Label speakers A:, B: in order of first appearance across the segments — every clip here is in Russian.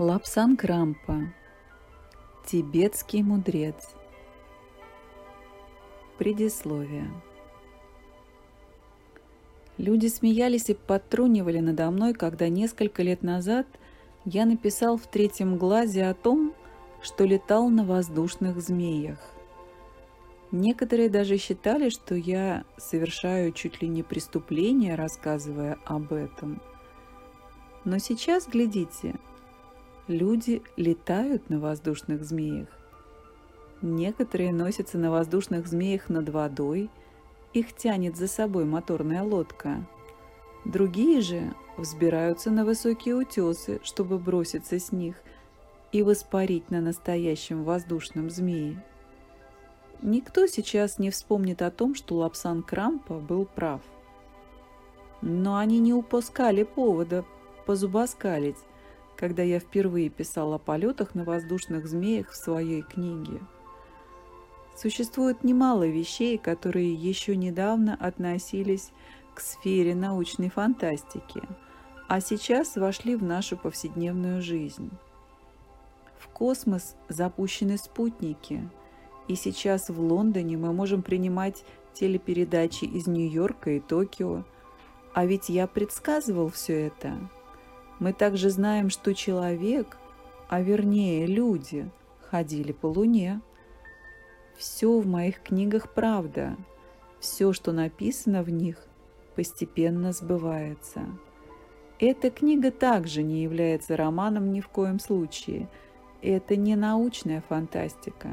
A: Лапсан Крампа. Тибетский мудрец. Предисловие. Люди смеялись и подтрунивали надо мной, когда несколько лет назад я написал в третьем глазе о том, что летал на воздушных змеях. Некоторые даже считали, что я совершаю чуть ли не преступление, рассказывая об этом. Но сейчас, глядите, Люди летают на воздушных змеях. Некоторые носятся на воздушных змеях над водой, их тянет за собой моторная лодка. Другие же взбираются на высокие утесы, чтобы броситься с них и воспарить на настоящем воздушном змее. Никто сейчас не вспомнит о том, что Лапсан Крампа был прав. Но они не упускали повода позубоскалить, когда я впервые писал о полетах на воздушных змеях в своей книге. Существует немало вещей, которые еще недавно относились к сфере научной фантастики, а сейчас вошли в нашу повседневную жизнь. В космос запущены спутники, и сейчас в Лондоне мы можем принимать телепередачи из Нью-Йорка и Токио. А ведь я предсказывал все это. Мы также знаем, что человек, а вернее люди, ходили по Луне. Все в моих книгах правда. Все, что написано в них, постепенно сбывается. Эта книга также не является романом ни в коем случае. Это не научная фантастика.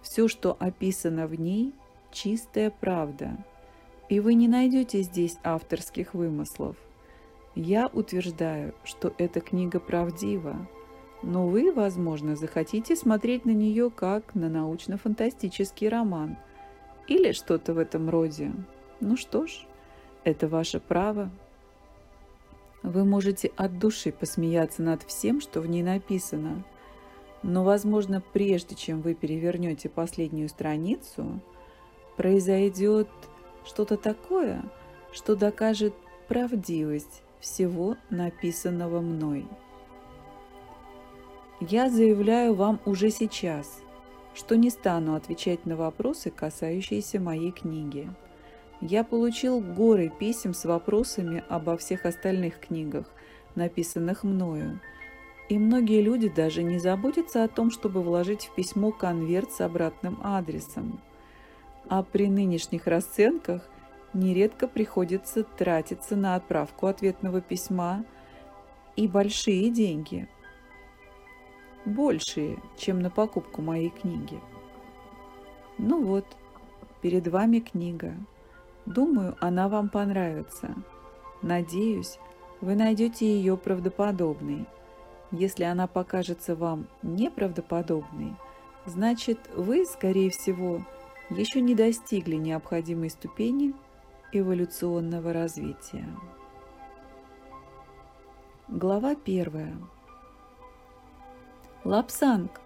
A: Все, что описано в ней, чистая правда. И вы не найдете здесь авторских вымыслов. Я утверждаю, что эта книга правдива, но вы, возможно, захотите смотреть на нее как на научно-фантастический роман или что-то в этом роде. Ну что ж, это ваше право. Вы можете от души посмеяться над всем, что в ней написано, но, возможно, прежде чем вы перевернете последнюю страницу, произойдет что-то такое, что докажет правдивость всего написанного мной. Я заявляю вам уже сейчас, что не стану отвечать на вопросы, касающиеся моей книги. Я получил горы писем с вопросами обо всех остальных книгах, написанных мною, и многие люди даже не заботятся о том, чтобы вложить в письмо конверт с обратным адресом. А при нынешних расценках нередко приходится тратиться на отправку ответного письма и большие деньги. Большие, чем на покупку моей книги. Ну вот, перед вами книга. Думаю, она вам понравится. Надеюсь, вы найдете ее правдоподобной. Если она покажется вам неправдоподобной, значит вы, скорее всего, еще не достигли необходимой ступени эволюционного развития. Глава первая. Лапсанг!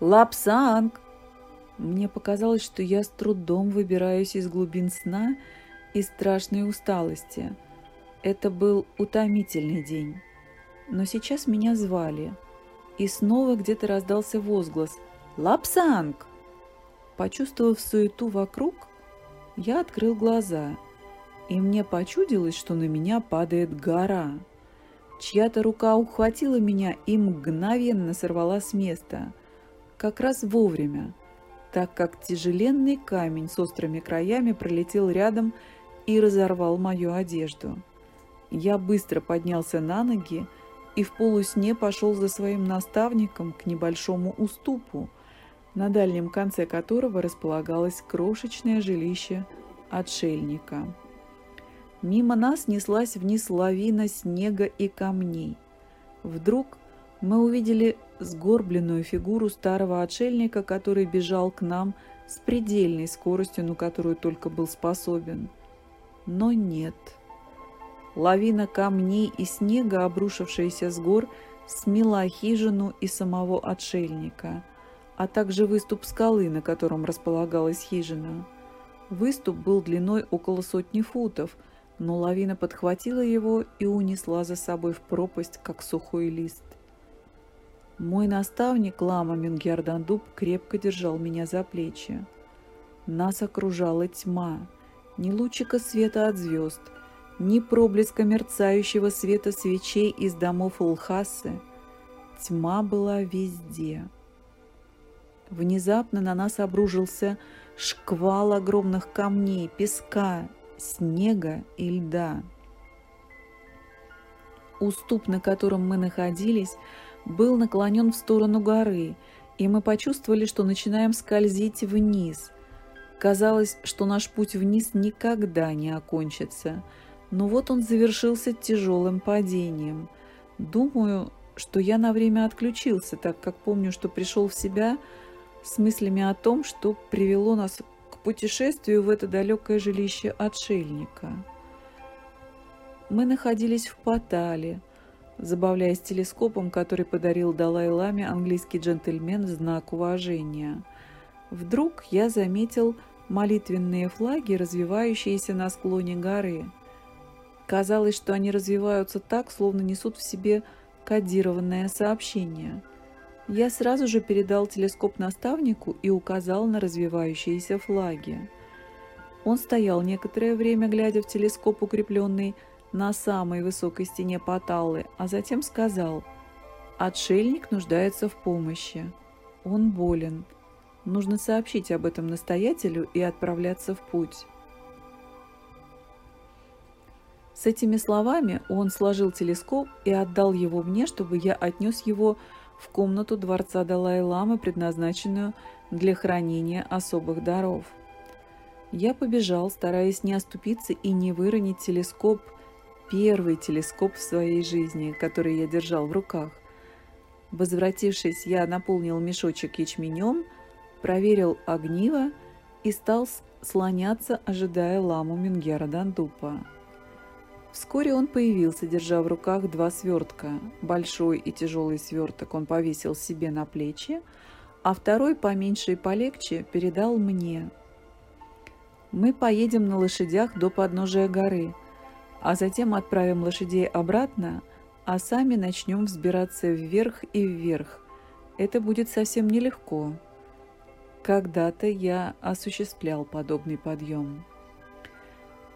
A: Лапсанг! Мне показалось, что я с трудом выбираюсь из глубин сна и страшной усталости. Это был утомительный день. Но сейчас меня звали. И снова где-то раздался возглас «Лапсанг!». Почувствовав суету вокруг, я открыл глаза, и мне почудилось, что на меня падает гора. Чья-то рука ухватила меня и мгновенно сорвала с места. Как раз вовремя, так как тяжеленный камень с острыми краями пролетел рядом и разорвал мою одежду. Я быстро поднялся на ноги и в полусне пошел за своим наставником к небольшому уступу – на дальнем конце которого располагалось крошечное жилище отшельника. Мимо нас неслась вниз лавина снега и камней. Вдруг мы увидели сгорбленную фигуру старого отшельника, который бежал к нам с предельной скоростью, на которую только был способен. Но нет. Лавина камней и снега, обрушившаяся с гор, смела хижину и самого отшельника – а также выступ скалы, на котором располагалась хижина. Выступ был длиной около сотни футов, но лавина подхватила его и унесла за собой в пропасть, как сухой лист. Мой наставник Лама Мингердандуб крепко держал меня за плечи. Нас окружала тьма, ни лучика света от звезд, ни проблеска мерцающего света свечей из домов Лхасы. Тьма была везде. Внезапно на нас обрушился шквал огромных камней, песка, снега и льда. Уступ, на котором мы находились, был наклонен в сторону горы, и мы почувствовали, что начинаем скользить вниз. Казалось, что наш путь вниз никогда не окончится, но вот он завершился тяжелым падением. Думаю, что я на время отключился, так как помню, что пришел в себя с мыслями о том, что привело нас к путешествию в это далекое жилище отшельника. Мы находились в Патале – забавляясь телескопом, который подарил Далай-Ламе английский джентльмен в знак уважения. Вдруг я заметил молитвенные флаги, развивающиеся на склоне горы. Казалось, что они развиваются так, словно несут в себе кодированное сообщение. Я сразу же передал телескоп наставнику и указал на развивающиеся флаги. Он стоял некоторое время, глядя в телескоп, укрепленный на самой высокой стене Паталы, а затем сказал «Отшельник нуждается в помощи. Он болен. Нужно сообщить об этом настоятелю и отправляться в путь». С этими словами он сложил телескоп и отдал его мне, чтобы я отнес его в комнату дворца Далай-Ламы, предназначенную для хранения особых даров. Я побежал, стараясь не оступиться и не выронить телескоп – первый телескоп в своей жизни, который я держал в руках. Возвратившись, я наполнил мешочек ячменем, проверил огниво и стал слоняться, ожидая ламу Мингера Дандупа. Вскоре он появился, держа в руках два свертка. Большой и тяжелый сверток он повесил себе на плечи, а второй, поменьше и полегче, передал мне. «Мы поедем на лошадях до подножия горы», а затем отправим лошадей обратно, а сами начнем взбираться вверх и вверх. Это будет совсем нелегко. Когда-то я осуществлял подобный подъем.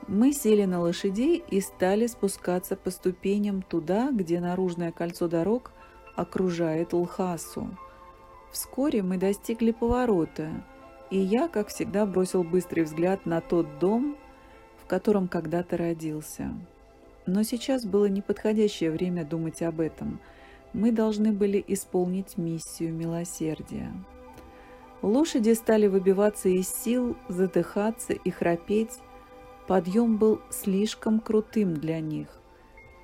A: Мы сели на лошадей и стали спускаться по ступеням туда, где наружное кольцо дорог окружает Лхасу. Вскоре мы достигли поворота, и я, как всегда, бросил быстрый взгляд на тот дом, в котором когда-то родился. Но сейчас было неподходящее время думать об этом. Мы должны были исполнить миссию милосердия. Лошади стали выбиваться из сил, задыхаться и храпеть. Подъем был слишком крутым для них.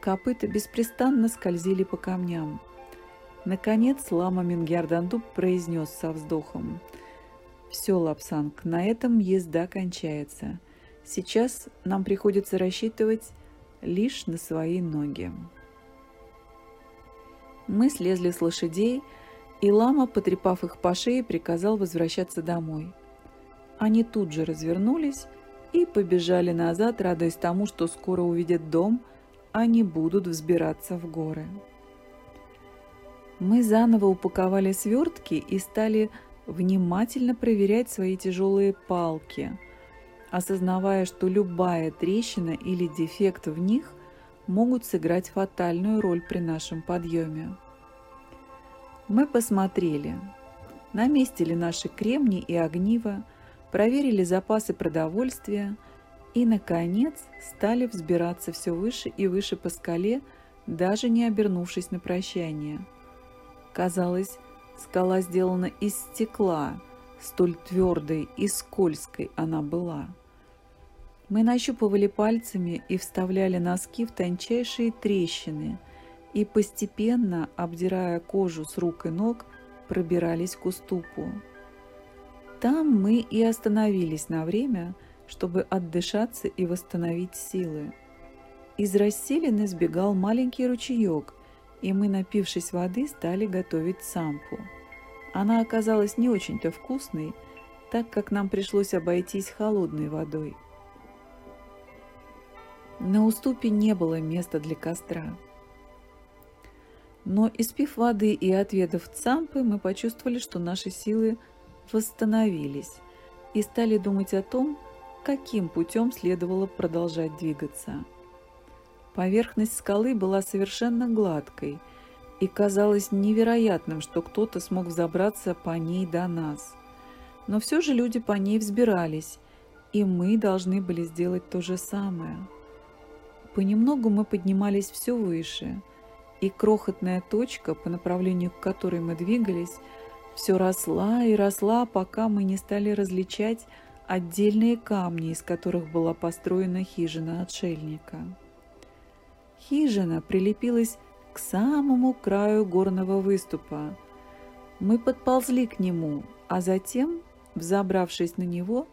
A: Копыта беспрестанно скользили по камням. Наконец лама Мингярдандуб произнес со вздохом. «Все, Лапсанг, на этом езда кончается. Сейчас нам приходится рассчитывать лишь на свои ноги. Мы слезли с лошадей, и лама, потрепав их по шее, приказал возвращаться домой. Они тут же развернулись и побежали назад, радуясь тому, что скоро увидят дом, а не будут взбираться в горы. Мы заново упаковали свертки и стали внимательно проверять свои тяжелые палки – осознавая, что любая трещина или дефект в них могут сыграть фатальную роль при нашем подъеме. Мы посмотрели, на месте ли наши кремни и огниво, проверили запасы продовольствия и, наконец, стали взбираться все выше и выше по скале, даже не обернувшись на прощание. Казалось, скала сделана из стекла, столь твердой и скользкой она была. Мы нащупывали пальцами и вставляли носки в тончайшие трещины и постепенно, обдирая кожу с рук и ног, пробирались к уступу. Там мы и остановились на время, чтобы отдышаться и восстановить силы. Из расселины сбегал маленький ручеек, и мы, напившись воды, стали готовить сампу. Она оказалась не очень-то вкусной, так как нам пришлось обойтись холодной водой. На уступе не было места для костра. Но испив воды и отведав цампы, мы почувствовали, что наши силы восстановились и стали думать о том, каким путем следовало продолжать двигаться. Поверхность скалы была совершенно гладкой, и казалось невероятным, что кто-то смог взобраться по ней до нас. Но все же люди по ней взбирались, и мы должны были сделать то же самое. Понемногу мы поднимались все выше – и крохотная точка, по направлению к которой мы двигались, все росла и росла, пока мы не стали различать отдельные камни, из которых была построена хижина отшельника. Хижина прилепилась к самому краю горного выступа. Мы подползли к нему, а затем, взобравшись на него,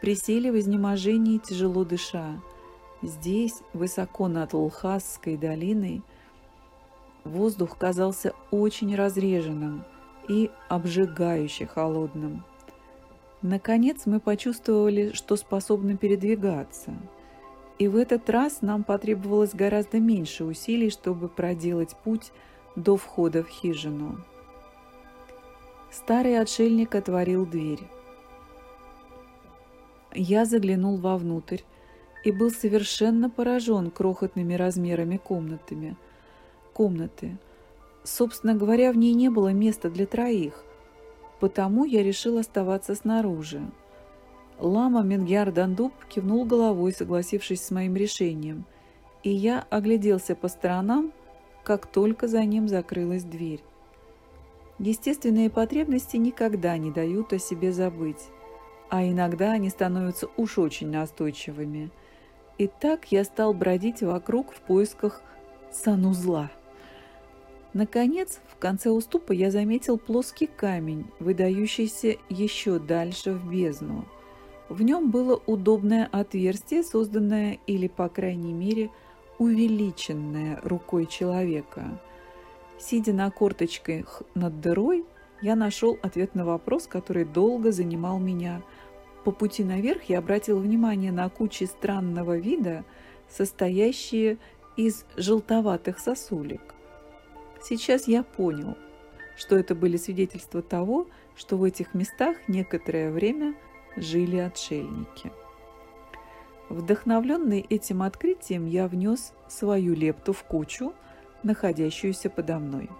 A: присели в изнеможении, тяжело дыша. Здесь, высоко над Лхасской долиной, Воздух казался очень разреженным и обжигающе холодным. Наконец мы почувствовали, что способны передвигаться. И в этот раз нам потребовалось гораздо меньше усилий, чтобы проделать путь до входа в хижину. Старый отшельник отворил дверь. Я заглянул вовнутрь и был совершенно поражен крохотными размерами комнатами – комнаты. Собственно говоря, в ней не было места для троих, потому я решил оставаться снаружи. Лама Менгяр Дандуб кивнул головой, согласившись с моим решением, и я огляделся по сторонам, как только за ним закрылась дверь. Естественные потребности никогда не дают о себе забыть, а иногда они становятся уж очень настойчивыми. И так я стал бродить вокруг в поисках санузла. Наконец, в конце уступа я заметил плоский камень, выдающийся еще дальше в бездну. В нем было удобное отверстие, созданное или, по крайней мере, увеличенное рукой человека. Сидя на корточках над дырой, я нашел ответ на вопрос, который долго занимал меня. По пути наверх я обратил внимание на кучи странного вида, состоящие из желтоватых сосулек. Сейчас я понял, что это были свидетельства того, что в этих местах некоторое время жили отшельники. Вдохновленный этим открытием, я внес свою лепту в кучу, находящуюся подо мной.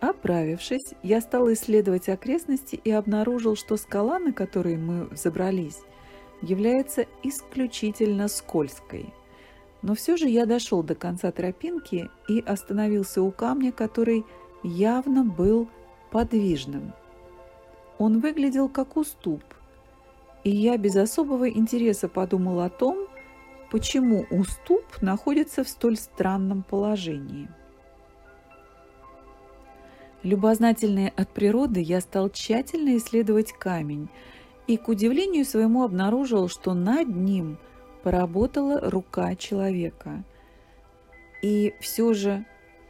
A: Оправившись, я стал исследовать окрестности и обнаружил, что скала, на которой мы взобрались, является исключительно скользкой – но все же я дошел до конца тропинки и остановился у камня, который явно был подвижным. Он выглядел как уступ, и я без особого интереса подумал о том, почему уступ находится в столь странном положении. Любознательный от природы, я стал тщательно исследовать камень и, к удивлению своему, обнаружил, что над ним – поработала рука человека. И все же,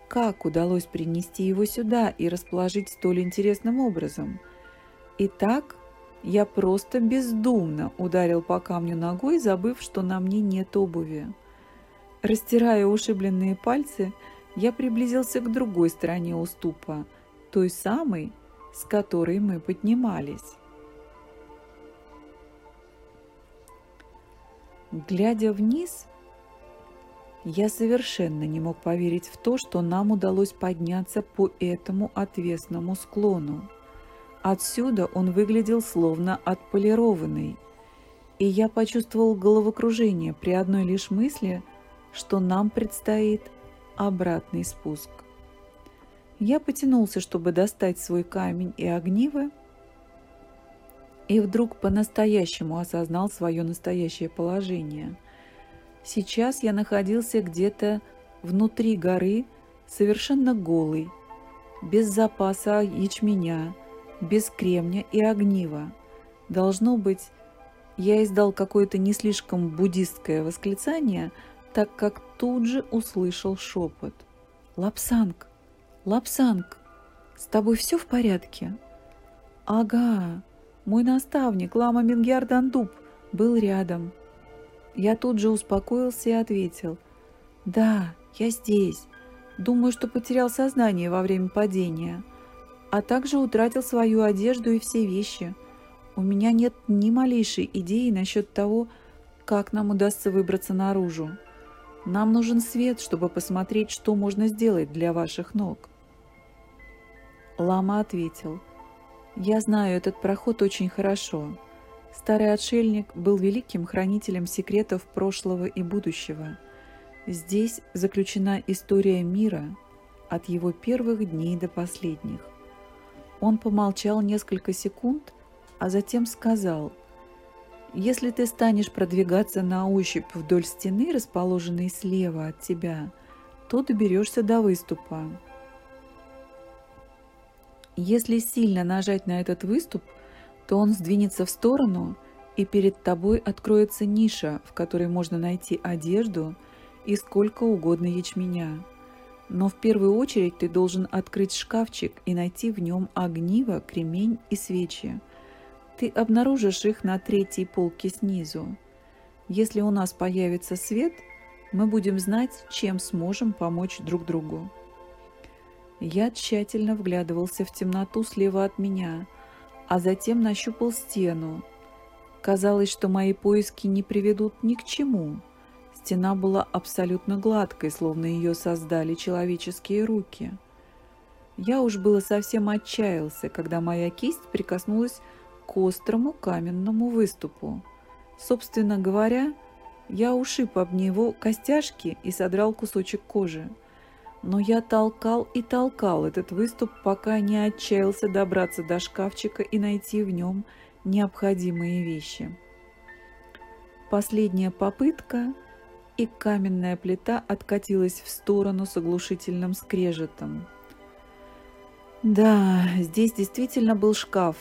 A: как удалось принести его сюда и расположить столь интересным образом? Итак, я просто бездумно ударил по камню ногой, забыв, что на мне нет обуви. Растирая ушибленные пальцы, я приблизился к другой стороне уступа, той самой, с которой мы поднимались. Глядя вниз, я совершенно не мог поверить в то, что нам удалось подняться по этому отвесному склону. Отсюда он выглядел словно отполированный, и я почувствовал головокружение при одной лишь мысли, что нам предстоит обратный спуск. Я потянулся, чтобы достать свой камень и огниво, и вдруг по-настоящему осознал свое настоящее положение. Сейчас я находился где-то внутри горы, совершенно голый, без запаса ячменя, без кремня и огнива. Должно быть, я издал какое-то не слишком буддистское восклицание, так как тут же услышал шепот. «Лапсанг! Лапсанг! С тобой все в порядке?» «Ага!» Мой наставник, лама Мингяр Дандуб, был рядом. Я тут же успокоился и ответил. «Да, я здесь. Думаю, что потерял сознание во время падения, а также утратил свою одежду и все вещи. У меня нет ни малейшей идеи насчет того, как нам удастся выбраться наружу. Нам нужен свет, чтобы посмотреть, что можно сделать для ваших ног. Лама ответил, «Я знаю этот проход очень хорошо. Старый отшельник был великим хранителем секретов прошлого и будущего. Здесь заключена история мира от его первых дней до последних. Он помолчал несколько секунд, а затем сказал, «Если ты станешь продвигаться на ощупь вдоль стены, расположенной слева от тебя, то доберешься до выступа. Если сильно нажать на этот выступ, то он сдвинется в сторону, и перед тобой откроется ниша, в которой можно найти одежду и сколько угодно ячменя. Но в первую очередь ты должен открыть шкафчик и найти в нем огниво, кремень и свечи. Ты обнаружишь их на третьей полке снизу. Если у нас появится свет, мы будем знать, чем сможем помочь друг другу. Я тщательно вглядывался в темноту слева от меня, а затем нащупал стену. Казалось, что мои поиски не приведут ни к чему. Стена была абсолютно гладкой, словно ее создали человеческие руки. Я уж было совсем отчаялся, когда моя кисть прикоснулась к острому каменному выступу. Собственно говоря, я ушиб об него костяшки и содрал кусочек кожи. Но я толкал и толкал этот выступ, пока не отчаялся добраться до шкафчика и найти в нем необходимые вещи. Последняя попытка, и каменная плита откатилась в сторону с оглушительным скрежетом. Да, здесь действительно был шкаф.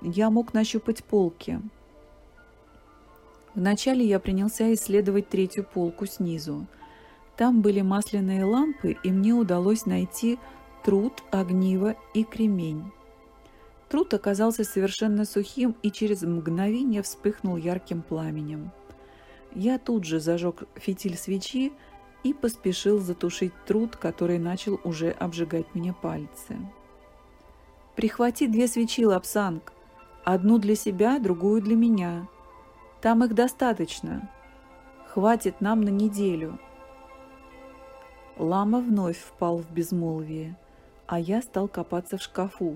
A: Я мог нащупать полки. Вначале я принялся исследовать третью полку снизу. Там были масляные лампы, и мне удалось найти труд, огниво и кремень. Труд оказался совершенно сухим и через мгновение вспыхнул ярким пламенем. Я тут же зажег фитиль свечи и поспешил затушить труд, который начал уже обжигать мне пальцы. «Прихвати две свечи, Лапсанг. Одну для себя, другую для меня. Там их достаточно. Хватит нам на неделю». Лама вновь впал в безмолвие, а я стал копаться в шкафу,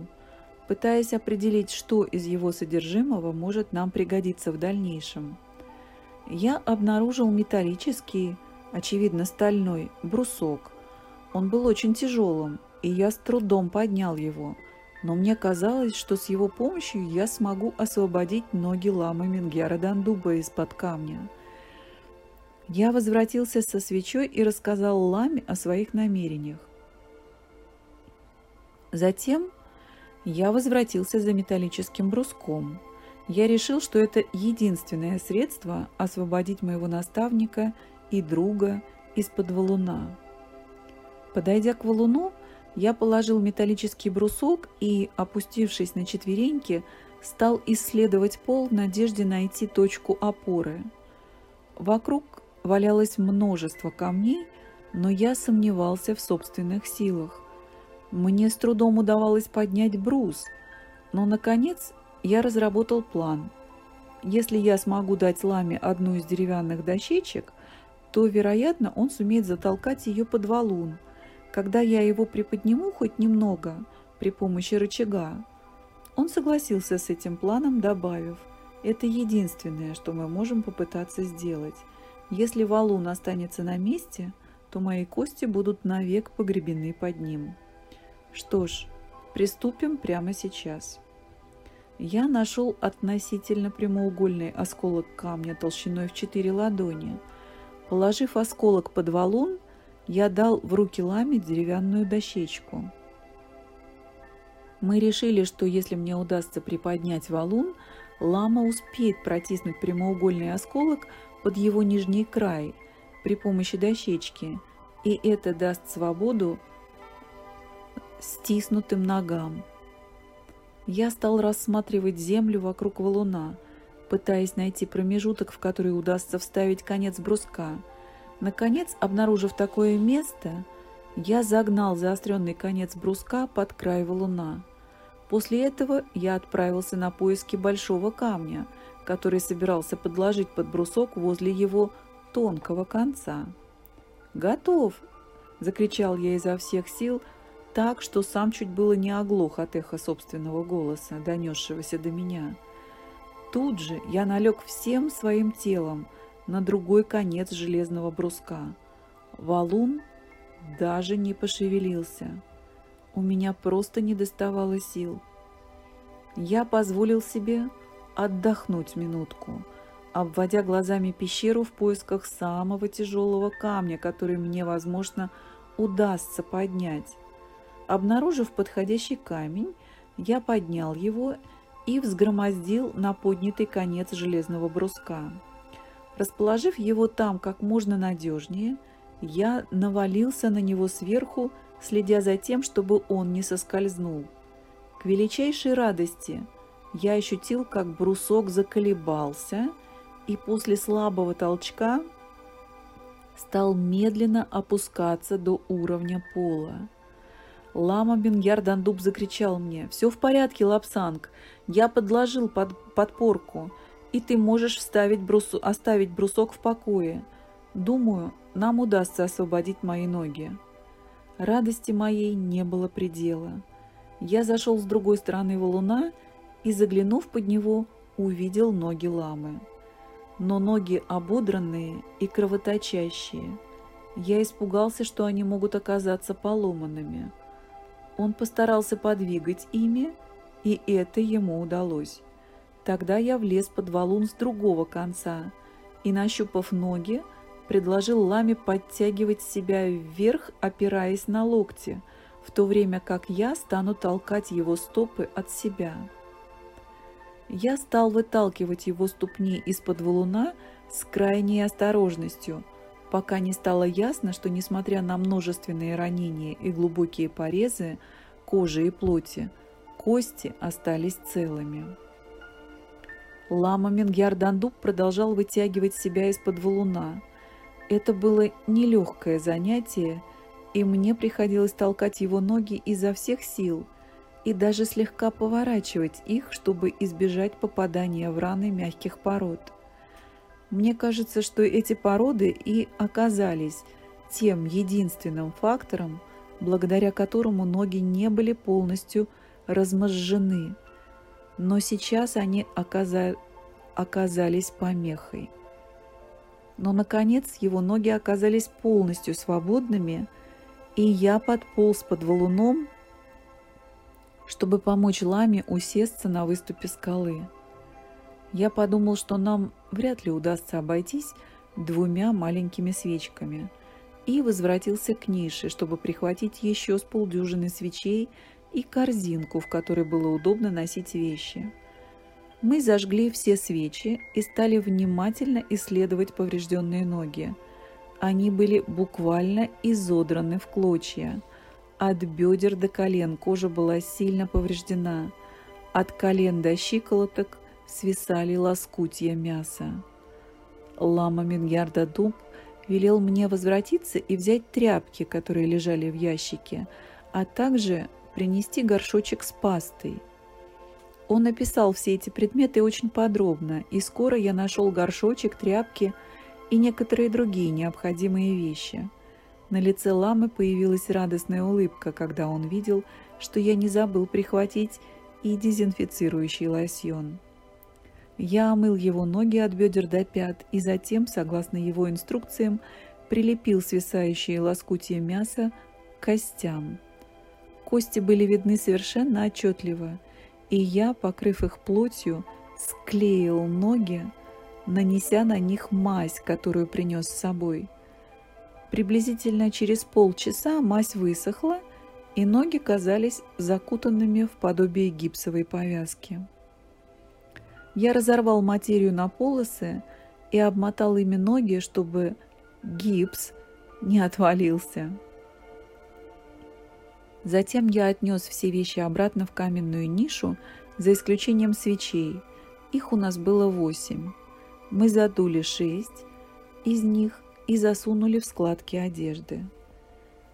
A: пытаясь определить, что из его содержимого может нам пригодиться в дальнейшем. Я обнаружил металлический, очевидно стальной, брусок. Он был очень тяжелым, и я с трудом поднял его, но мне казалось, что с его помощью я смогу освободить ноги ламы Мингера Дандуба из-под камня. Я возвратился со свечой и рассказал ламе о своих намерениях. Затем я возвратился за металлическим бруском. Я решил, что это единственное средство освободить моего наставника и друга из-под валуна. Подойдя к валуну, я положил металлический брусок и, опустившись на четвереньки, стал исследовать пол в надежде найти точку опоры. Вокруг валялось множество камней, но я сомневался в собственных силах. Мне с трудом удавалось поднять брус, но, наконец, я разработал план. Если я смогу дать Ламе одну из деревянных дощечек, то, вероятно, он сумеет затолкать ее под валун, когда я его приподниму хоть немного при помощи рычага. Он согласился с этим планом, добавив, «Это единственное, что мы можем попытаться сделать. Если валун останется на месте, то мои кости будут навек погребены под ним». Что ж, приступим прямо сейчас. Я нашел относительно прямоугольный осколок камня толщиной в 4 ладони. Положив осколок под валун, я дал в руки ламе деревянную дощечку. Мы решили, что если мне удастся приподнять валун, лама успеет протиснуть прямоугольный осколок под его нижний край при помощи дощечки, и это даст свободу стиснутым ногам. Я стал рассматривать землю вокруг валуна, пытаясь найти промежуток, в который удастся вставить конец бруска. Наконец, обнаружив такое место, Я загнал заостренный конец бруска под край валуна. После этого я отправился на поиски большого камня, который собирался подложить под брусок возле его тонкого конца. «Готов!» – закричал я изо всех сил, так, что сам чуть было не оглох от эха собственного голоса, донесшегося до меня. Тут же я налег всем своим телом на другой конец железного бруска. Валун даже не пошевелился. У меня просто не доставало сил. Я позволил себе отдохнуть минутку, обводя глазами пещеру в поисках самого тяжелого камня, который мне, возможно, удастся поднять. Обнаружив подходящий камень, я поднял его и взгромоздил на поднятый конец железного бруска. Расположив его там как можно надежнее, я навалился на него сверху, следя за тем, чтобы он не соскользнул. К величайшей радости я ощутил, как брусок заколебался и после слабого толчка стал медленно опускаться до уровня пола. Лама Бенгяр Дандуб закричал мне. «Все в порядке, Лапсанг. Я подложил под подпорку, и ты можешь вставить брусу, оставить брусок в покое. Думаю, нам удастся освободить мои ноги». Радости моей не было предела. Я зашел с другой стороны валуна и, заглянув под него, увидел ноги ламы. Но ноги ободранные и кровоточащие. Я испугался, что они могут оказаться поломанными. Он постарался подвигать ими, и это ему удалось. Тогда я влез под валун с другого конца и, нащупав ноги, предложил ламе подтягивать себя вверх, опираясь на локти, в то время как я стану толкать его стопы от себя. Я стал выталкивать его ступни из-под валуна с крайней осторожностью, пока не стало ясно, что, несмотря на множественные ранения и глубокие порезы кожи и плоти, кости остались целыми. Лама Мингьярдандуб продолжал вытягивать себя из-под валуна. Это было нелегкое занятие, и мне приходилось толкать его ноги изо всех сил и даже слегка поворачивать их, чтобы избежать попадания в раны мягких пород. Мне кажется, что эти породы и оказались тем единственным фактором, благодаря которому ноги не были полностью разможжены, но сейчас они оказа... оказались помехой. Но, наконец, его ноги оказались полностью свободными, и я подполз под валуном, чтобы помочь ламе усесться на выступе скалы. Я подумал, что нам вряд ли удастся обойтись двумя маленькими свечками, и возвратился к нише, чтобы прихватить еще с полдюжины свечей и корзинку, в которой было удобно носить вещи. Мы зажгли все свечи и стали внимательно исследовать поврежденные ноги. Они были буквально изодраны в клочья. От бедер до колен кожа была сильно повреждена. От колен до щиколоток свисали лоскутья мяса. Лама Миньярда Дуб велел мне возвратиться и взять тряпки, которые лежали в ящике, а также принести горшочек с пастой. Он написал все эти предметы очень подробно, и скоро я нашел горшочек, тряпки и некоторые другие необходимые вещи. На лице ламы появилась радостная улыбка, когда он видел, что я не забыл прихватить и дезинфицирующий лосьон. Я омыл его ноги от бедер до пят и затем, согласно его инструкциям, прилепил свисающие лоскутья мяса к костям. Кости были видны совершенно отчетливо, и я, покрыв их плотью, склеил ноги, нанеся на них мазь, которую принес с собой. Приблизительно через полчаса мазь высохла, и ноги казались закутанными в подобие гипсовой повязки. Я разорвал материю на полосы и обмотал ими ноги, чтобы гипс не отвалился. Затем я отнес все вещи обратно в каменную нишу, за исключением свечей. Их у нас было восемь. Мы задули шесть из них и засунули в складки одежды.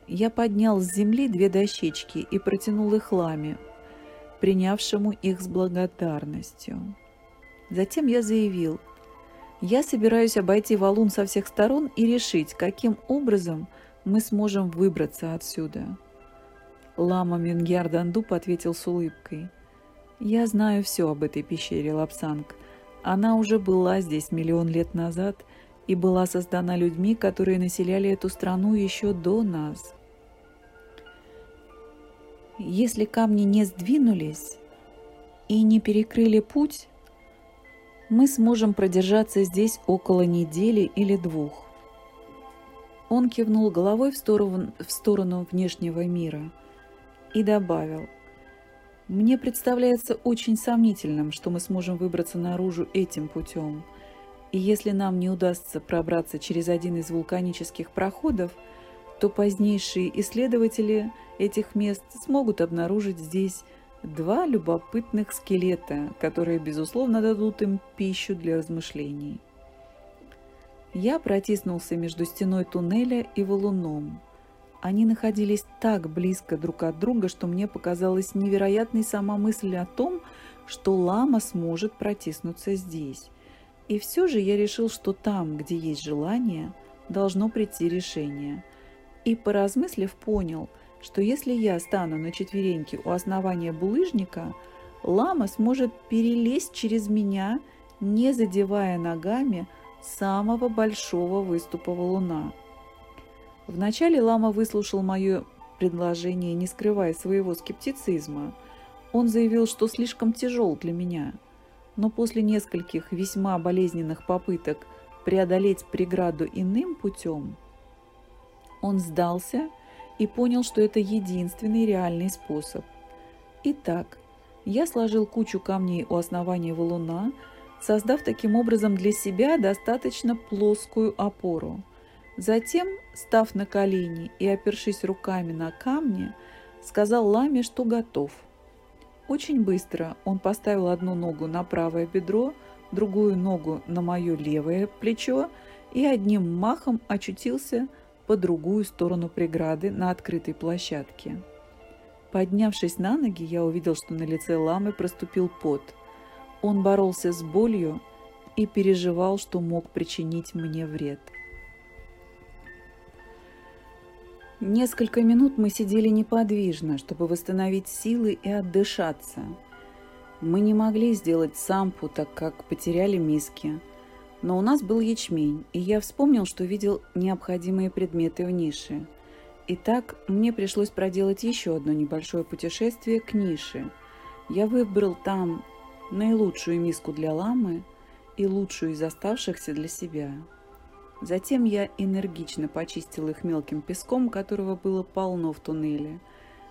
A: я поднял с земли две дощечки и протянул их ламе, принявшему их с благодарностью. Затем я заявил, я собираюсь обойти валун со всех сторон и решить, каким образом мы сможем выбраться отсюда. Лама Мингяр Дандуп ответил с улыбкой. «Я знаю все об этой пещере, Лапсанг. Она уже была здесь миллион лет назад и была создана людьми, которые населяли эту страну еще до нас. Если камни не сдвинулись и не перекрыли путь, мы сможем продержаться здесь около недели или двух. Он кивнул головой в сторону, в сторону внешнего мира и добавил, «Мне представляется очень сомнительным, что мы сможем выбраться наружу этим путем. И если нам не удастся пробраться через один из вулканических проходов, то позднейшие исследователи этих мест смогут обнаружить здесь два любопытных скелета, которые, безусловно, дадут им пищу для размышлений. Я протиснулся между стеной туннеля и валуном. Они находились так близко друг от друга, что мне показалась невероятной сама мысль о том, что лама сможет протиснуться здесь. И все же я решил, что там, где есть желание, должно прийти решение. И, поразмыслив, понял, что если я стану на четвереньки у основания булыжника, лама сможет перелезть через меня, не задевая ногами самого большого выступа валуна. Вначале лама выслушал мое предложение, не скрывая своего скептицизма. Он заявил, что слишком тяжел для меня – но после нескольких весьма болезненных попыток преодолеть преграду иным путем, он сдался и понял, что это единственный реальный способ. Итак, я сложил кучу камней у основания валуна, создав таким образом для себя достаточно плоскую опору. Затем, став на колени и опершись руками на камни, сказал Ламе, что готов – очень быстро он поставил одну ногу на правое бедро, другую ногу на мое левое плечо и одним махом очутился по другую сторону преграды на открытой площадке. Поднявшись на ноги, я увидел, что на лице ламы проступил пот. Он боролся с болью и переживал, что мог причинить мне вред. Несколько минут мы сидели неподвижно, чтобы восстановить силы и отдышаться. Мы не могли сделать сампу, так как потеряли миски. Но у нас был ячмень, и я вспомнил, что видел необходимые предметы в нише. Итак, мне пришлось проделать еще одно небольшое путешествие к нише. Я выбрал там наилучшую миску для ламы и лучшую из оставшихся для себя. Затем я энергично почистил их мелким песком, которого было полно в туннеле.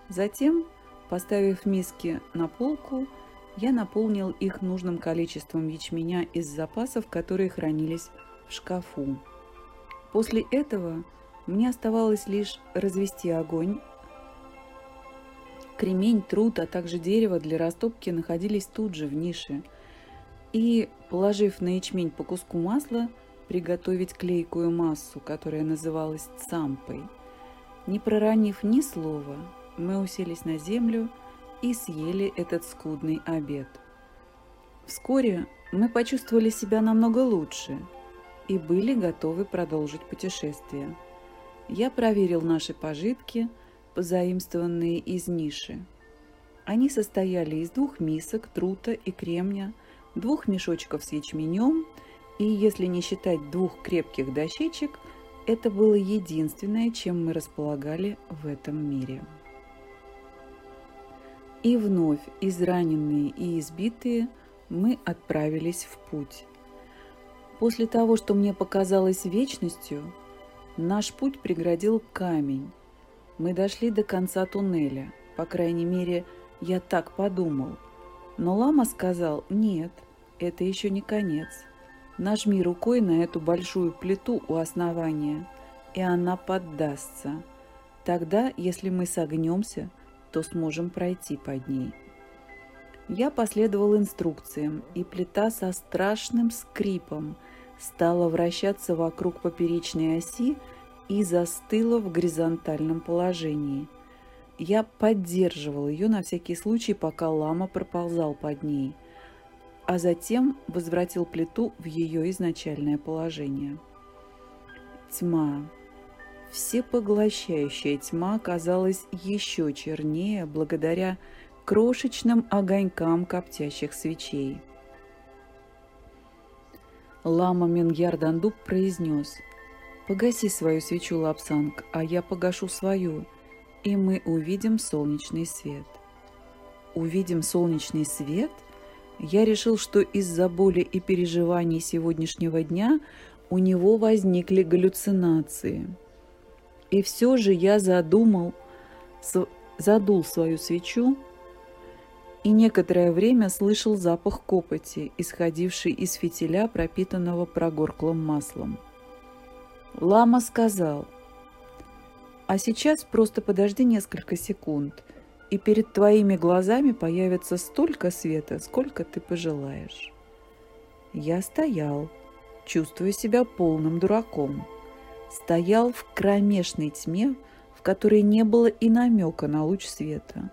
A: Затем, поставив миски на полку, я наполнил их нужным количеством ячменя из запасов, которые хранились в шкафу. После этого мне оставалось лишь развести огонь. Кремень, труд, а также дерево для растопки находились тут же в нише. И, положив на ячмень по куску масла, приготовить клейкую массу, которая называлась цампой. Не проронив ни слова, мы уселись на землю и съели этот скудный обед. Вскоре мы почувствовали себя намного лучше и были готовы продолжить путешествие. Я проверил наши пожитки, позаимствованные из ниши. Они состояли из двух мисок, трута и кремня, двух мешочков с ячменем – и если не считать двух крепких дощечек, это было единственное, чем мы располагали в этом мире. И вновь, израненные и избитые, мы отправились в путь. После того, что мне показалось вечностью, наш путь преградил камень. Мы дошли до конца туннеля, по крайней мере, я так подумал. Но лама сказал, нет, это еще не конец – Нажми рукой на эту большую плиту у основания, и она поддастся. Тогда, если мы согнемся, то сможем пройти под ней. Я последовал инструкциям, и плита со страшным скрипом стала вращаться вокруг поперечной оси и застыла в горизонтальном положении. Я поддерживал ее на всякий случай, пока лама проползал под ней, а затем возвратил плиту в ее изначальное положение. Тьма. Всепоглощающая тьма казалась еще чернее благодаря крошечным огонькам коптящих свечей. Лама Менгяр Дандуб произнес «Погаси свою свечу, Лапсанг, а я погашу свою, и мы увидим солнечный свет». «Увидим солнечный свет?» Я решил, что из-за боли и переживаний сегодняшнего дня у него возникли галлюцинации. И все же я задумал, задул свою свечу и некоторое время слышал запах копоти, исходивший из фитиля, пропитанного прогорклым маслом. Лама сказал, «А сейчас просто подожди несколько секунд, и перед твоими глазами появится столько света, сколько ты пожелаешь». Я стоял, чувствуя себя полным дураком. Стоял в кромешной тьме, в которой не было и намека на луч света.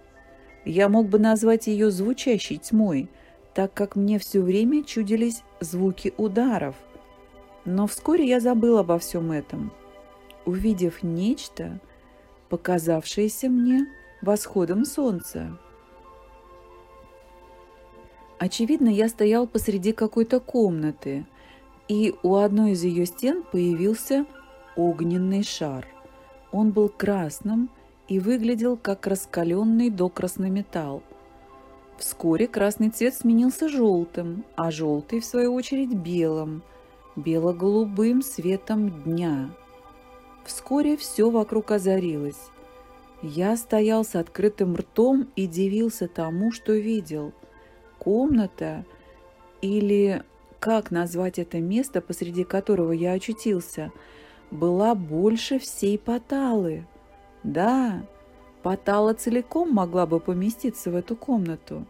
A: Я мог бы назвать ее звучащей тьмой, так как мне все время чудились звуки ударов. Но вскоре я забыл обо всем этом, увидев нечто, показавшееся мне восходом солнца. Очевидно, я стоял посреди какой-то комнаты, и у одной из ее стен появился огненный шар. Он был красным и выглядел как раскаленный докрасный металл. Вскоре красный цвет сменился желтым, а желтый, в свою очередь, белым, бело-голубым светом дня. Вскоре все вокруг озарилось. Я стоял с открытым ртом и дивился тому, что видел. Комната или как назвать это место, посреди которого я очутился, была больше всей Паталы – да, Патала целиком могла бы поместиться в эту комнату.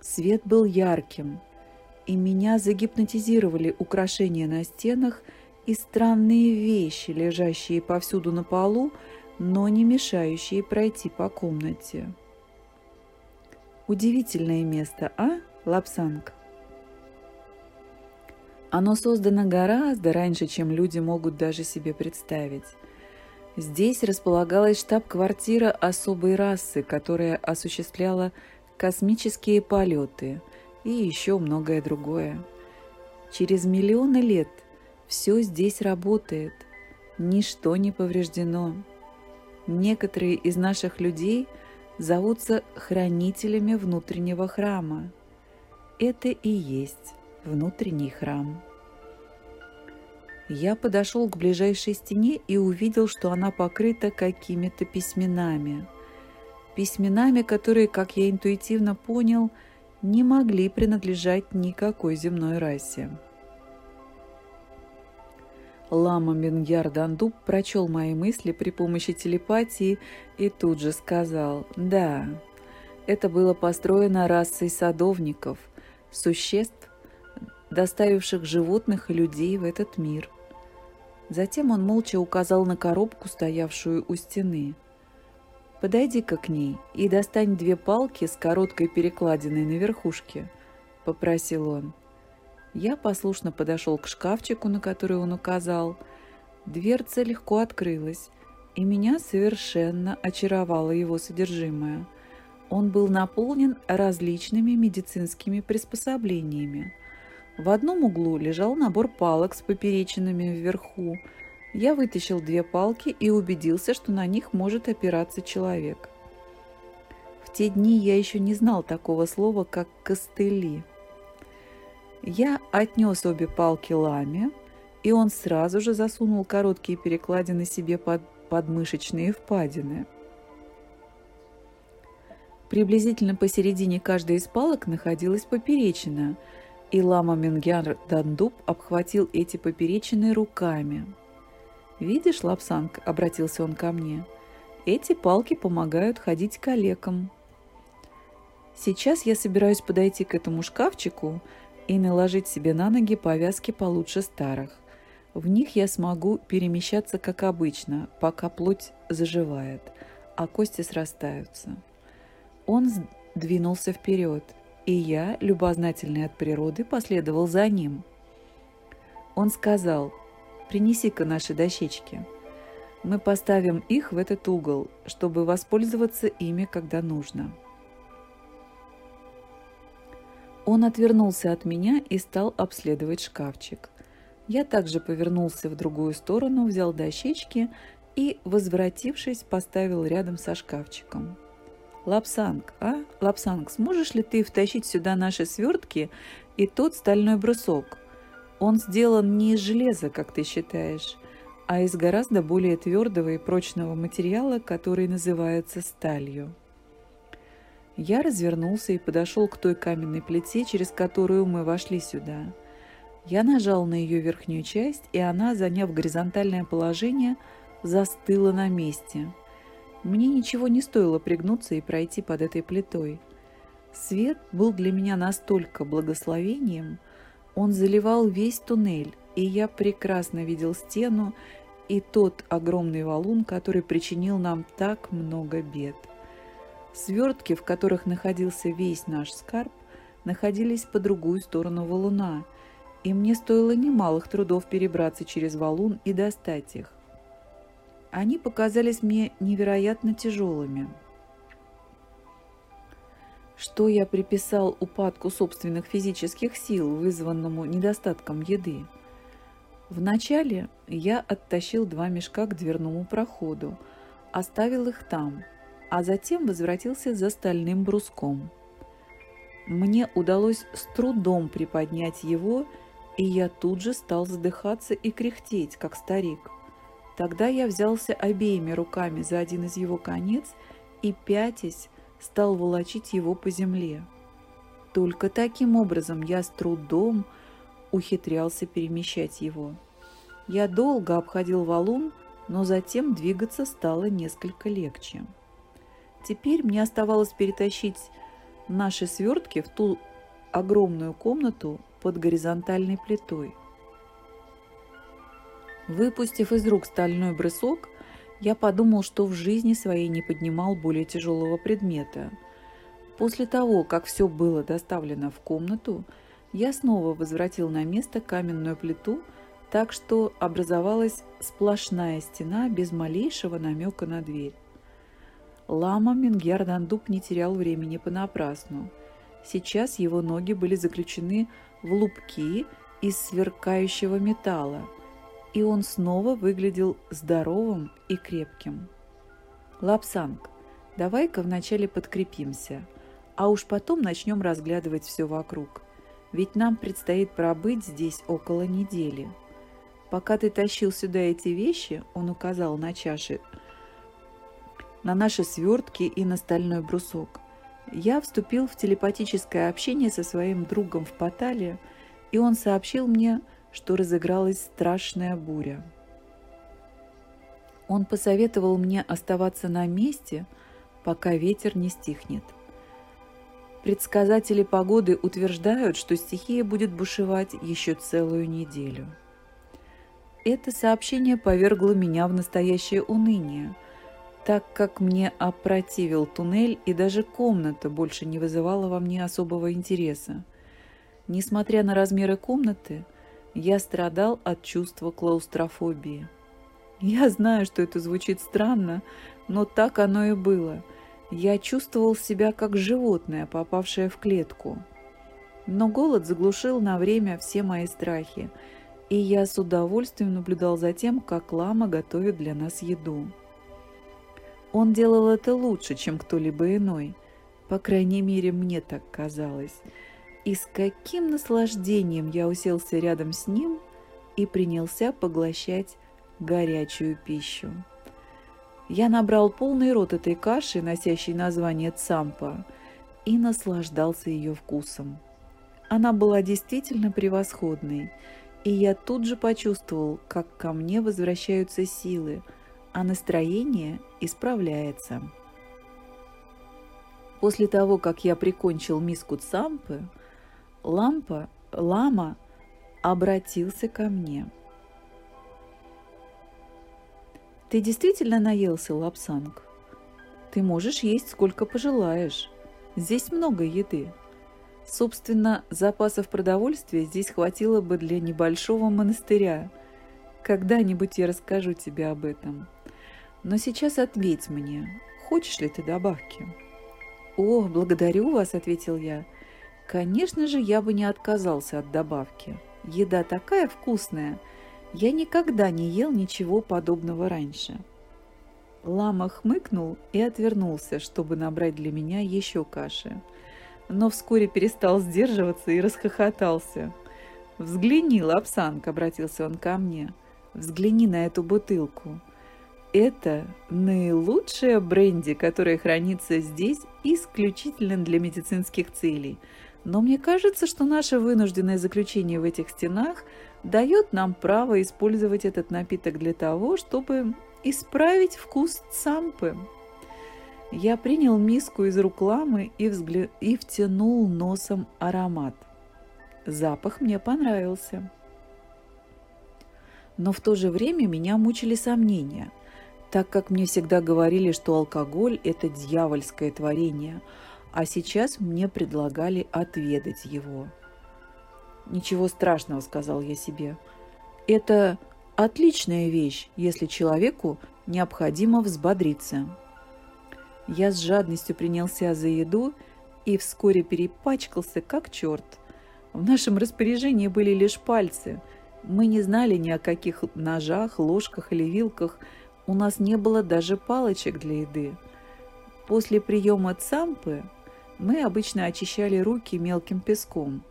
A: Свет был ярким, и меня загипнотизировали украшения на стенах и странные вещи, лежащие повсюду на полу, но не мешающие пройти по комнате. Удивительное место, а, Лапсанг? Оно создано гораздо раньше, чем люди могут даже себе представить. Здесь располагалась штаб-квартира особой расы, которая осуществляла космические полеты и еще многое другое. Через миллионы лет все здесь работает, ничто не повреждено. Некоторые из наших людей зовутся хранителями внутреннего храма. Это и есть внутренний храм. Я подошел к ближайшей стене и увидел, что она покрыта какими-то письменами. Письменами, которые, как я интуитивно понял, не могли принадлежать никакой земной расе. Лама Миньяр Дандуб прочел мои мысли при помощи телепатии и тут же сказал «Да, это было построено расой садовников, существ, доставивших животных и людей в этот мир». Затем он молча указал на коробку, стоявшую у стены. «Подойди-ка к ней и достань две палки с короткой перекладиной на верхушке», — попросил он. Я послушно подошел к шкафчику, на который он указал. Дверца легко открылась, и меня совершенно очаровало его содержимое. Он был наполнен различными медицинскими приспособлениями. В одном углу лежал набор палок с поперечинами вверху. Я вытащил две палки и убедился, что на них может опираться человек. В те дни я еще не знал такого слова, как «костыли». Я отнес обе палки ламе, и он сразу же засунул короткие перекладины себе под подмышечные впадины. Приблизительно посередине каждой из палок находилась поперечина – и лама Мингяр Дандуб обхватил эти поперечины руками. «Видишь, Лапсанг?» – обратился он ко мне. «Эти палки помогают ходить калекам». Сейчас я собираюсь подойти к этому шкафчику и наложить себе на ноги повязки получше старых. В них я смогу перемещаться как обычно, пока плоть заживает, а кости срастаются. Он двинулся вперед, и я, любознательный от природы, последовал за ним. Он сказал, «Принеси-ка наши дощечки. Мы поставим их в этот угол, чтобы воспользоваться ими, когда нужно». Он отвернулся от меня и стал обследовать шкафчик. Я также повернулся в другую сторону, взял дощечки и, возвратившись, поставил рядом со шкафчиком. «Лапсанг, а? Лапсанг, сможешь ли ты втащить сюда наши свертки и тот стальной брусок? Он сделан не из железа, как ты считаешь, а из гораздо более твердого и прочного материала, который называется сталью». Я развернулся и подошел к той каменной плите, через которую мы вошли сюда. Я нажал на ее верхнюю часть, и она, заняв горизонтальное положение, застыла на месте. Мне ничего не стоило пригнуться и пройти под этой плитой. Свет был для меня настолько благословением, он заливал весь туннель, и я прекрасно видел стену и тот огромный валун, который причинил нам так много бед. Свертки, в которых находился весь наш скарб, находились по другую сторону валуна, и мне стоило немалых трудов перебраться через валун и достать их. Они показались мне невероятно тяжелыми. Что я приписал упадку собственных физических сил, вызванному недостатком еды? Вначале я оттащил два мешка к дверному проходу, оставил их там – а затем возвратился за стальным бруском. Мне удалось с трудом приподнять его, и я тут же стал задыхаться и кряхтеть, как старик. Тогда я взялся обеими руками за один из его конец и, пятясь, стал волочить его по земле. Только таким образом я с трудом ухитрялся перемещать его. Я долго обходил валун, но затем двигаться стало несколько легче. Теперь мне оставалось перетащить наши свертки в ту огромную комнату под горизонтальной плитой. Выпустив из рук стальной брусок, я подумал, что в жизни своей не поднимал более тяжелого предмета. После того, как все было доставлено в комнату, я снова возвратил на место каменную плиту, так что образовалась сплошная стена без малейшего намека на дверь. Лама Мингьярдандук не терял времени понапрасну. Сейчас его ноги были заключены в лупки из сверкающего металла, и он снова выглядел здоровым и крепким. «Лапсанг, давай-ка вначале подкрепимся, а уж потом начнем разглядывать все вокруг, ведь нам предстоит пробыть здесь около недели. Пока ты тащил сюда эти вещи, он указал на чаши на наши свертки и на стальной брусок. Я вступил в телепатическое общение со своим другом в Патале, и он сообщил мне, что разыгралась страшная буря. Он посоветовал мне оставаться на месте, пока ветер не стихнет. Предсказатели погоды утверждают, что стихия будет бушевать еще целую неделю. Это сообщение повергло меня в настоящее уныние – так как мне опротивил туннель и даже комната больше не вызывала во мне особого интереса. Несмотря на размеры комнаты, я страдал от чувства клаустрофобии. Я знаю, что это звучит странно, но так оно и было. Я чувствовал себя как животное, попавшее в клетку. Но голод заглушил на время все мои страхи, и я с удовольствием наблюдал за тем, как лама готовит для нас еду. Он делал это лучше, чем кто-либо иной. По крайней мере, мне так казалось. И с каким наслаждением я уселся рядом с ним и принялся поглощать горячую пищу. Я набрал полный рот этой каши, носящей название цампа, и наслаждался ее вкусом. Она была действительно превосходной, и я тут же почувствовал, как ко мне возвращаются силы – а настроение исправляется. После того, как я прикончил миску цампы, лампа, лама обратился ко мне. Ты действительно наелся, Лапсанг? Ты можешь есть сколько пожелаешь. Здесь много еды. Собственно, запасов продовольствия здесь хватило бы для небольшого монастыря. Когда-нибудь я расскажу тебе об этом. Но сейчас ответь мне, хочешь ли ты добавки?» «О, благодарю вас», — ответил я. «Конечно же, я бы не отказался от добавки. Еда такая вкусная. Я никогда не ел ничего подобного раньше». Лама хмыкнул и отвернулся, чтобы набрать для меня еще каши. Но вскоре перестал сдерживаться и расхохотался. «Взгляни, Лапсанг», — обратился он ко мне, — «взгляни на эту бутылку. Это наилучшая бренди, которая хранится здесь исключительно для медицинских целей. Но мне кажется, что наше вынужденное заключение в этих стенах дает нам право использовать этот напиток для того, чтобы исправить вкус цампы. Я принял миску из рук ламы и, взгля... и втянул носом аромат. Запах мне понравился. Но в то же время меня мучили сомнения – так как мне всегда говорили, что алкоголь – это дьявольское творение, а сейчас мне предлагали отведать его. «Ничего страшного», – сказал я себе. «Это отличная вещь, если человеку необходимо взбодриться». Я с жадностью принялся за еду и вскоре перепачкался, как черт. В нашем распоряжении были лишь пальцы. Мы не знали ни о каких ножах, ложках или вилках – у нас не было даже палочек для еды. После приема цампы мы обычно очищали руки мелким песком.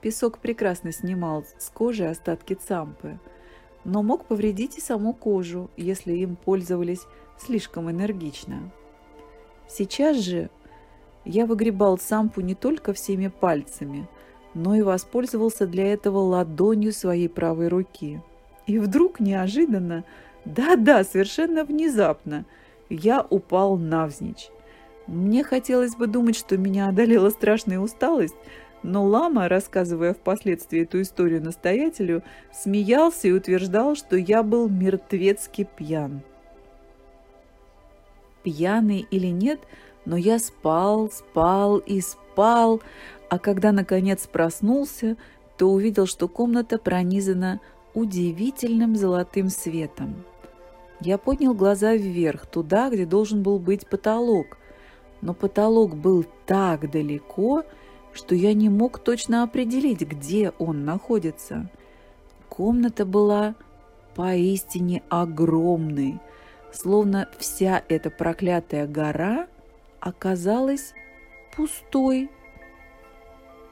A: Песок прекрасно снимал с кожи остатки цампы, но мог повредить и саму кожу, если им пользовались слишком энергично. Сейчас же я выгребал цампу не только всеми пальцами, но и воспользовался для этого ладонью своей правой руки. И вдруг неожиданно да-да, совершенно внезапно. Я упал навзничь. Мне хотелось бы думать, что меня одолела страшная усталость, но лама, рассказывая впоследствии эту историю настоятелю, смеялся и утверждал, что я был мертвецки пьян. Пьяный или нет, но я спал, спал и спал, а когда наконец проснулся, то увидел, что комната пронизана удивительным золотым светом. Я поднял глаза вверх, туда, где должен был быть потолок. Но потолок был так далеко, что я не мог точно определить, где он находится. Комната была поистине огромной, словно вся эта проклятая гора оказалась пустой.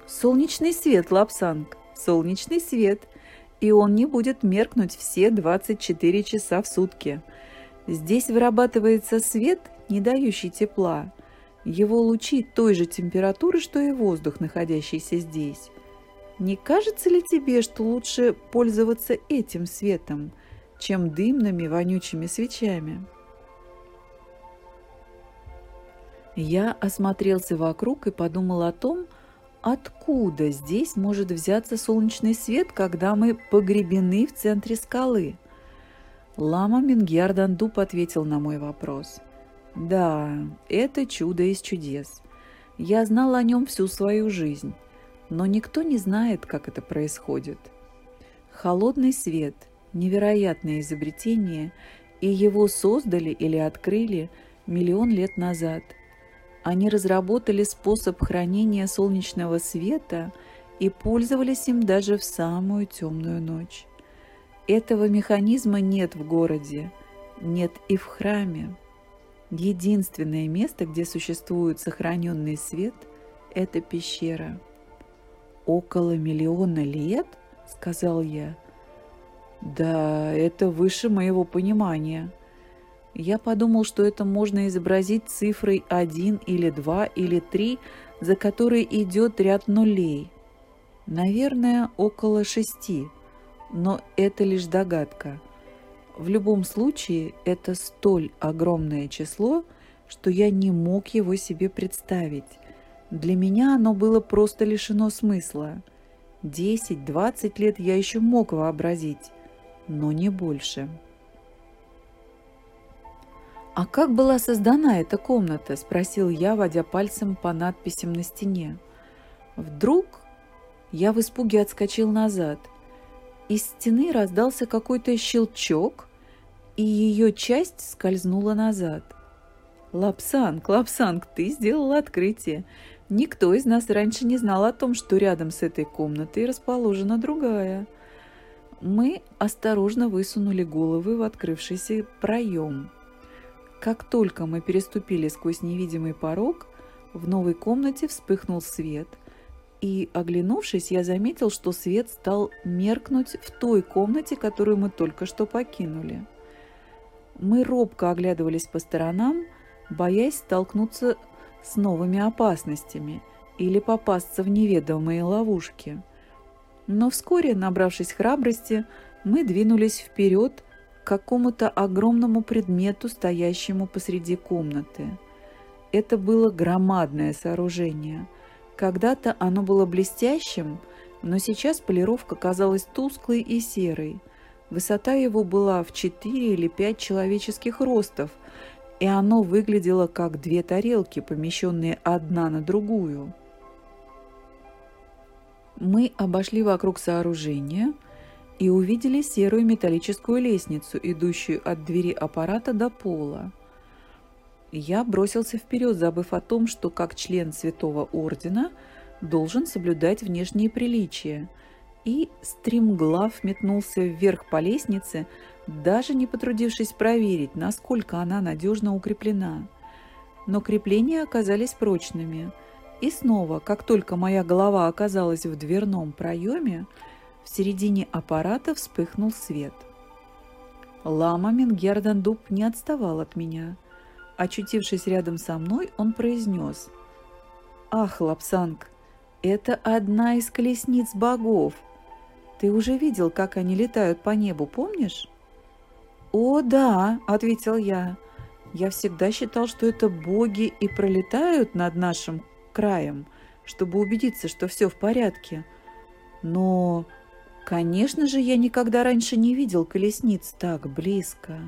A: Солнечный свет, Лапсанг, солнечный свет – и он не будет меркнуть все 24 часа в сутки. Здесь вырабатывается свет, не дающий тепла. Его лучи той же температуры, что и воздух, находящийся здесь. Не кажется ли тебе, что лучше пользоваться этим светом, чем дымными вонючими свечами? Я осмотрелся вокруг и подумал о том, Откуда здесь может взяться солнечный свет, когда мы погребены в центре скалы? Лама Мингьяр Дандуп ответил на мой вопрос. Да, это чудо из чудес. Я знал о нем всю свою жизнь, но никто не знает, как это происходит. Холодный свет – невероятное изобретение, и его создали или открыли миллион лет назад – они разработали способ хранения солнечного света и пользовались им даже в самую темную ночь. Этого механизма нет в городе, нет и в храме. Единственное место, где существует сохраненный свет, это пещера. «Около миллиона лет?» – сказал я. «Да, это выше моего понимания», я подумал, что это можно изобразить цифрой 1 или 2 или 3, за которой идет ряд нулей. Наверное, около 6, но это лишь догадка. В любом случае, это столь огромное число, что я не мог его себе представить. Для меня оно было просто лишено смысла. 10-20 лет я еще мог вообразить, но не больше. «А как была создана эта комната?» – спросил я, водя пальцем по надписям на стене. Вдруг я в испуге отскочил назад. Из стены раздался какой-то щелчок, и ее часть скользнула назад. «Лапсанг, Лапсанг, ты сделал открытие. Никто из нас раньше не знал о том, что рядом с этой комнатой расположена другая». Мы осторожно высунули головы в открывшийся проем – как только мы переступили сквозь невидимый порог, в новой комнате вспыхнул свет, и, оглянувшись, я заметил, что свет стал меркнуть в той комнате, которую мы только что покинули. Мы робко оглядывались по сторонам, боясь столкнуться с новыми опасностями или попасться в неведомые ловушки. Но вскоре, набравшись храбрости, мы двинулись вперед какому-то огромному предмету, стоящему посреди комнаты. Это было громадное сооружение. Когда-то оно было блестящим, но сейчас полировка казалась тусклой и серой. Высота его была в 4 или 5 человеческих ростов, и оно выглядело как две тарелки, помещенные одна на другую. Мы обошли вокруг сооружения – и увидели серую металлическую лестницу, идущую от двери аппарата до пола. Я бросился вперед, забыв о том, что как член Святого Ордена должен соблюдать внешние приличия, и стримглав метнулся вверх по лестнице, даже не потрудившись проверить, насколько она надежно укреплена. Но крепления оказались прочными, и снова, как только моя голова оказалась в дверном проеме, в середине аппарата вспыхнул свет. Лама Мингердан Дуб не отставал от меня. Очутившись рядом со мной, он произнес. «Ах, Лапсанг, это одна из колесниц богов. Ты уже видел, как они летают по небу, помнишь?» «О, да», — ответил я. «Я всегда считал, что это боги и пролетают над нашим краем, чтобы убедиться, что все в порядке. Но Конечно же, я никогда раньше не видел колесниц так близко.